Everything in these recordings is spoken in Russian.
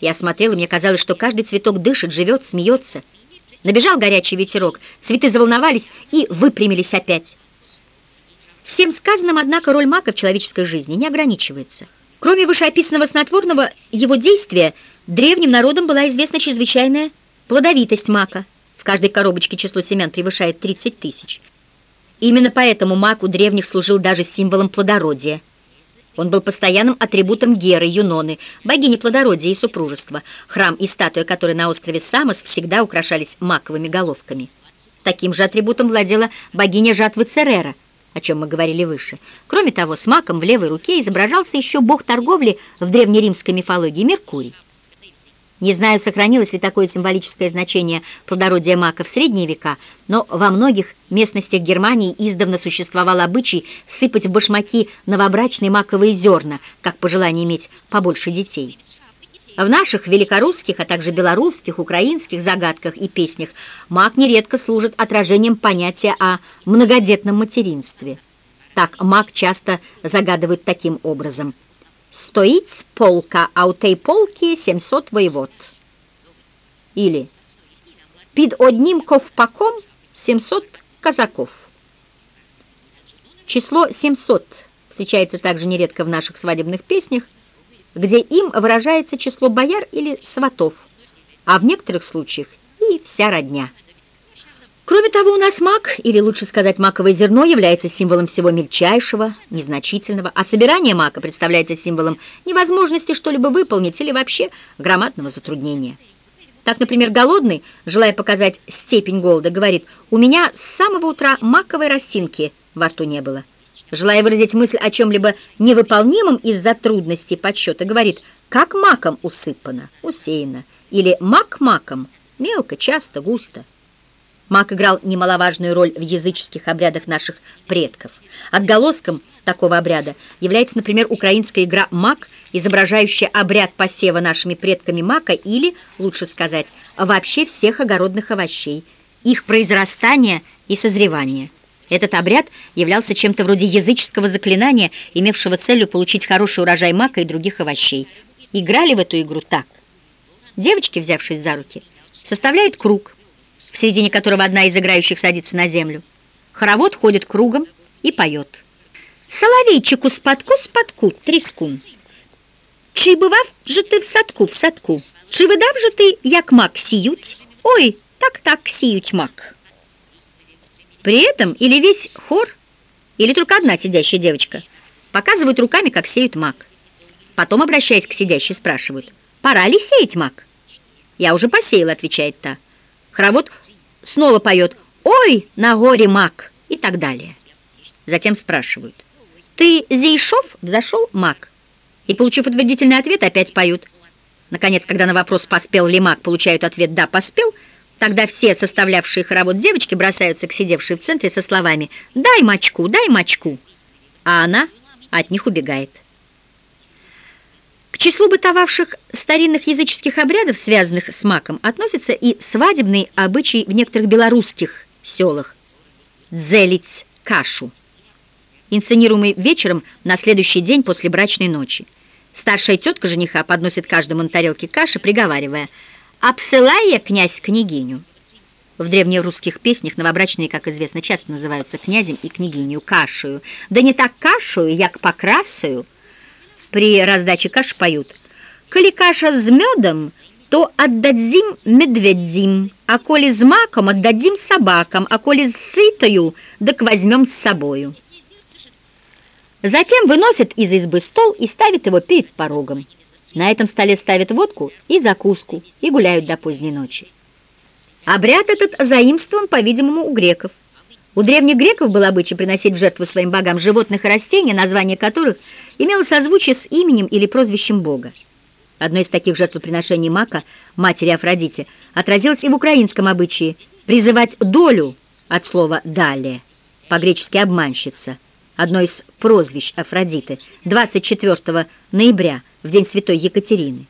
Я смотрела, мне казалось, что каждый цветок дышит, живет, смеется. Набежал горячий ветерок, цветы заволновались и выпрямились опять. Всем сказанным, однако, роль мака в человеческой жизни не ограничивается. Кроме вышеописанного снотворного, его действия древним народам была известна чрезвычайная плодовитость мака. В каждой коробочке число семян превышает 30 тысяч. Именно поэтому мак у древних служил даже символом плодородия. Он был постоянным атрибутом Геры, Юноны, богини плодородия и супружества, храм и статуя которой на острове Самос всегда украшались маковыми головками. Таким же атрибутом владела богиня жатвы Церера, о чем мы говорили выше. Кроме того, с маком в левой руке изображался еще бог торговли в древнеримской мифологии Меркурий. Не знаю, сохранилось ли такое символическое значение плодородия мака в средние века, но во многих местностях Германии издавна существовал обычай сыпать в башмаки новобрачные маковые зерна, как пожелание иметь побольше детей. В наших великорусских, а также белорусских, украинских загадках и песнях мак нередко служит отражением понятия о многодетном материнстве. Так мак часто загадывают таким образом – Стоит полка, а у той полки 700 воевод. Или під одним ковпаком 700 казаков. Число 700 встречается также нередко в наших свадебных песнях, где им выражается число бояр или сватов, а в некоторых случаях и вся родня. Кроме того, у нас мак, или лучше сказать маковое зерно, является символом всего мельчайшего, незначительного, а собирание мака представляется символом невозможности что-либо выполнить или вообще громадного затруднения. Так, например, голодный, желая показать степень голода, говорит, «У меня с самого утра маковой росинки во рту не было». Желая выразить мысль о чем-либо невыполнимом из-за трудностей подсчета, говорит, «Как маком усыпано, усеяно» или «мак маком», мелко, часто, густо. Маг играл немаловажную роль в языческих обрядах наших предков. Отголоском такого обряда является, например, украинская игра «Маг», изображающая обряд посева нашими предками мака или, лучше сказать, вообще всех огородных овощей, их произрастания и созревания. Этот обряд являлся чем-то вроде языческого заклинания, имевшего целью получить хороший урожай мака и других овощей. Играли в эту игру так. Девочки, взявшись за руки, составляют круг – в середине которого одна из играющих садится на землю. Хоровод ходит кругом и поет. Соловейчику спадку спадку тріскун. Чи бывав же ты в садку, в садку? Чи видав же ты, як мак сіють? Ой, так-так сіють мак. При этом или весь хор, или только одна сидящая девочка показывают руками, как сеют мак. Потом, обращаясь к сидящей, спрашивают, пора ли сеять мак? Я уже посеяла, отвечает та. Хоровод снова поет «Ой, на горе мак» и так далее. Затем спрашивают «Ты Зейшов?» Взошел мак. И, получив утвердительный ответ, опять поют. Наконец, когда на вопрос «Поспел ли мак?» получают ответ «Да, поспел», тогда все составлявшие хоровод девочки бросаются к сидевшей в центре со словами «Дай мочку, дай мочку», а она от них убегает. К числу бытовавших старинных языческих обрядов, связанных с маком, относятся и свадебный обычай в некоторых белорусских селах «дзелить кашу», инсценируемый вечером на следующий день после брачной ночи. Старшая тетка жениха подносит каждому на тарелке каши, приговаривая «Обсылай я, князь, княгиню». В древнерусских песнях новобрачные, как известно, часто называются князем и княгиню кашею. Да не так кашею, як покрасою, при раздаче каш поют. «Коли каша с медом, то отдадим медведим, а коли с маком, отдадим собакам, а коли с сытою, так возьмем с собою». Затем выносят из избы стол и ставят его перед порогом. На этом столе ставят водку и закуску и гуляют до поздней ночи. Обряд этот заимствован, по-видимому, у греков. У древних греков был обычай приносить в жертву своим богам животных и растения, название которых имело созвучие с именем или прозвищем бога. Одно из таких жертвоприношений Мака, матери Афродите, отразилось и в украинском обычае призывать долю от слова «далее», по-гречески «обманщица», одно из прозвищ Афродиты, 24 ноября, в день святой Екатерины.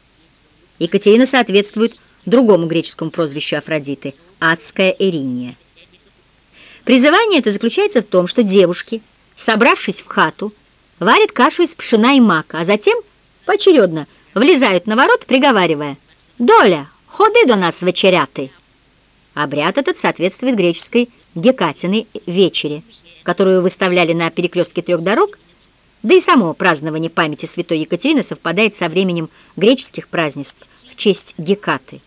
Екатерина соответствует другому греческому прозвищу Афродиты – адская Эриния. Призывание это заключается в том, что девушки, собравшись в хату, варят кашу из пшена и мака, а затем поочередно влезают на ворот, приговаривая «Доля, ходи до нас вечеряты!» Обряд этот соответствует греческой Гекатиной вечере, которую выставляли на перекрестке трех дорог, да и само празднование памяти святой Екатерины совпадает со временем греческих празднеств в честь Гекаты.